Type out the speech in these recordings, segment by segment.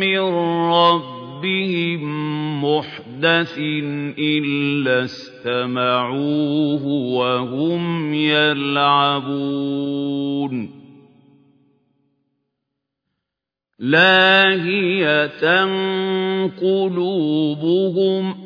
من ربهم محدث إلا استمعوه وهم يلعبون لاهية قلوبهم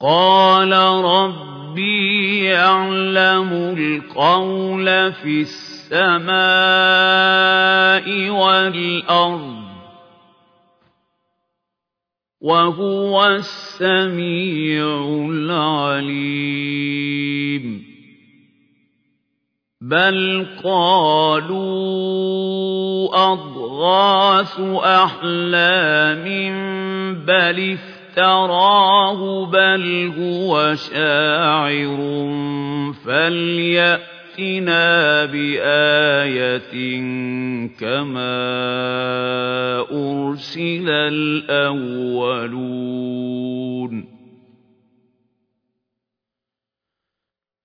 قال ربي يعلم القول في السماء والأرض وهو السميع العليم. بل قالوا أضغاث أحلام بل افتراه بل هو شاعر فليأتنا بآية كما أرسل الأولون.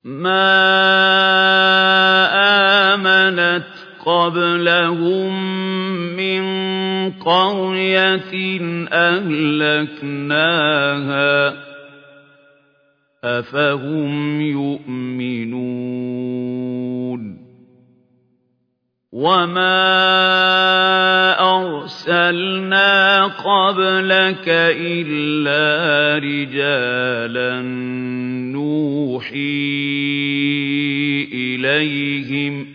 ما آمنت قبلهم من قرية أهلكناها أفهم يؤمنون وما أرسلنا قبلك إلا رجالا نوحي إليهم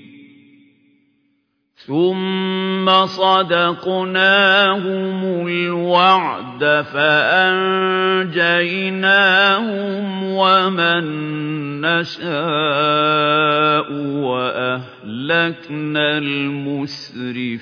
ثم صدقناهم الوعد فأنجيناهم ومن نشاء وأهلكنا المسرفين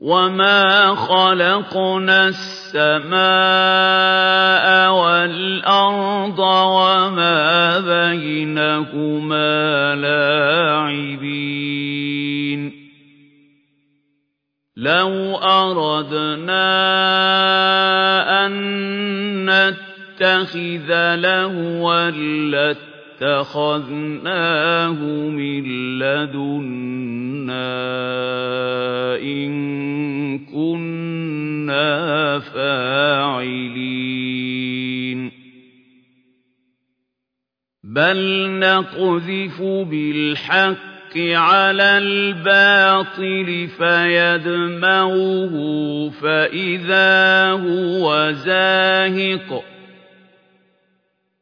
وما خلقنا السماء والأرض وما بينهما لاعبين لو أردنا أن نتخذ لهوا لاتخذناه من لدنا إن كنا فاعلين. بل نقذف بالحق على الباطل فيدمغه فإذا هو زاهق.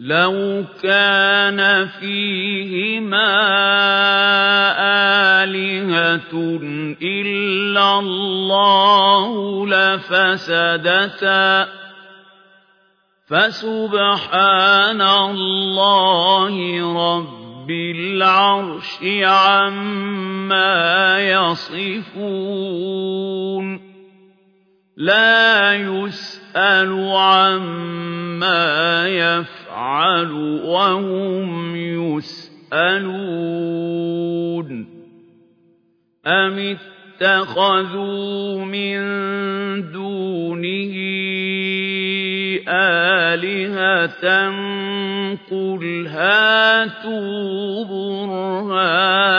لو كان فيهما آلهة إلا الله لفسدتا فسبحان الله رب العرش عما يصفون لا يسأل عما يفعل وهم يسألون. أم اتخذوا من دونه آلهة قل هاتوا برهانكم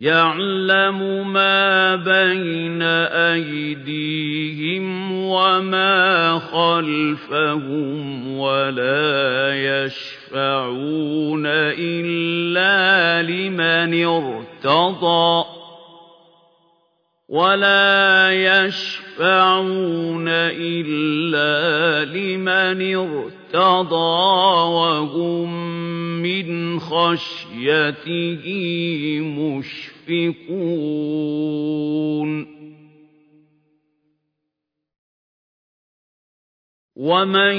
يعلم ما بين أيديهم وما خلفهم ولا يشفعون إلا لمن ارتضى ولا يشفعون إلا لمن ارتضى وهم من خشيته مشفقون ومن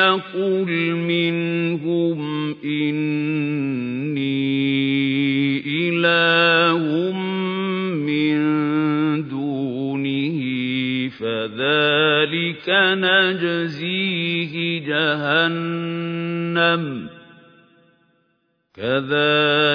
يقل منهم إني إله من دونه فذلك نجزيه جهنم. كذلك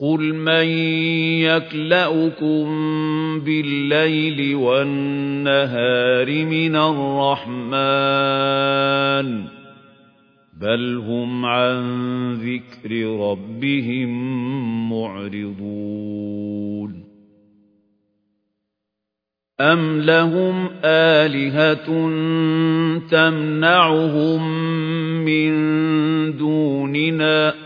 قل من يكلأكم بالليل والنهار من الرحمن بل هم عن ذكر ربهم معرضون أم لهم آلهة تمنعهم من دوننا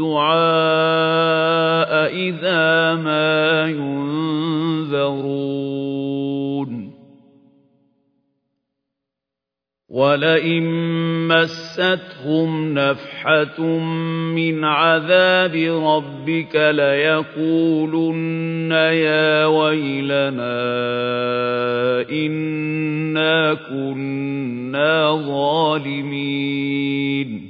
الدعاء إذا ما ينذرون. ولئن مستهم نفحة من عذاب ربك ليقولن يا ويلنا إنا كنا ظالمين.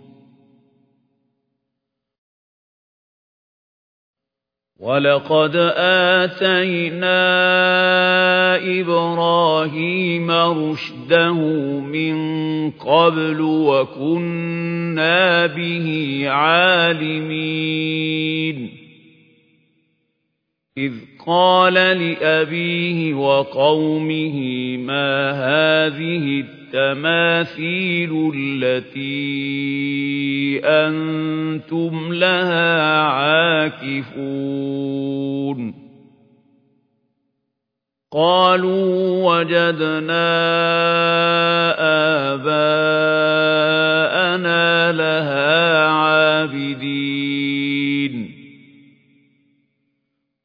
ولقد آتينا إبراهيم رشده من قبل وكنا به عالمين إذ قال لأبيه وقومه ما هذه التماثيل التي أنتم لها عاكفون. قالوا وجدنا آباءنا لها عابدين.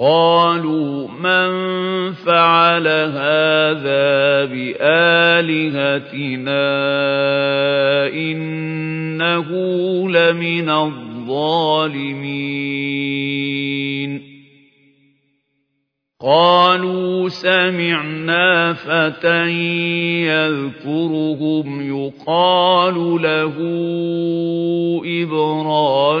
قالوا من فعل هذا بآلهتنا إنه لمن الظالمين. قالوا سمعنا فتى يذكرهم يقال له إبراهيم.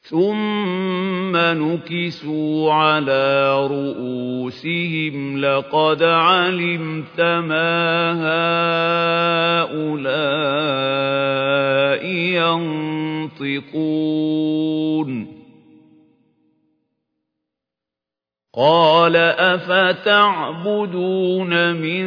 ثم نكسوا على رؤوسهم لقد علمت ما هؤلاء ينطقون قال أفتعبدون من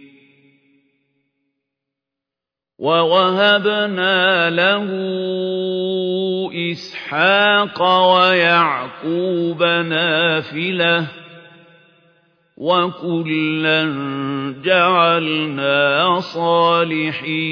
ووهبنا له إسحاق ويعقوب نافله وكلا جعلنا صالحين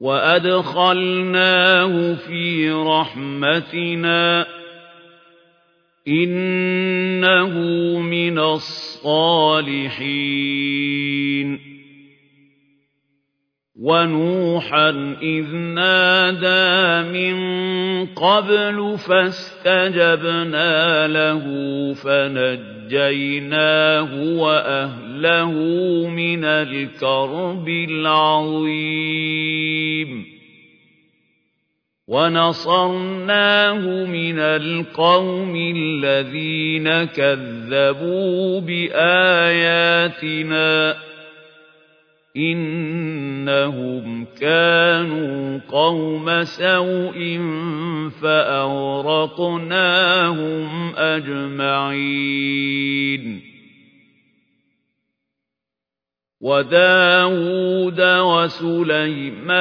وأدخلناه في رحمتنا إنه من الصالحين ونوحا إذ نادى من قبل فاستجبنا له فنجيناه وأهله من الكرب العظيم. ونصرناه من القوم الذين كذبوا بآياتنا. إنهم كانوا قوم سوء فأورقناهم أجمعين. وداود وسليمان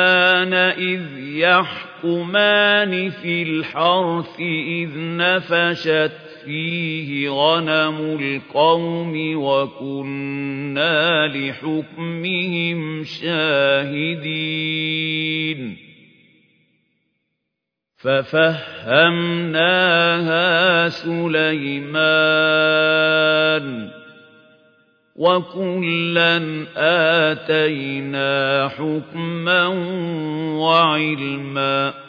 إذ يحكمان في الحرث إذ نفشت فيه غنم القوم وكنا لحكمهم شاهدين ففهمناها سليمان وكلا آتينا حكما وعلما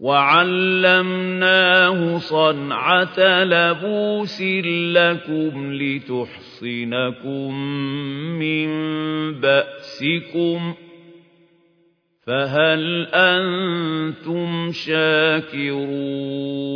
وعلمناه صنعة لبوس لكم لتحصنكم من بأسكم فهل أنتم شاكرون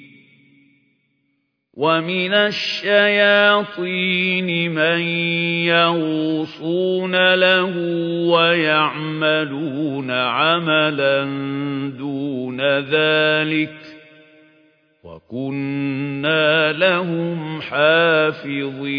ومن الشياطين من يغوصون له ويعملون عملا دون ذلك وكنا لهم حافظين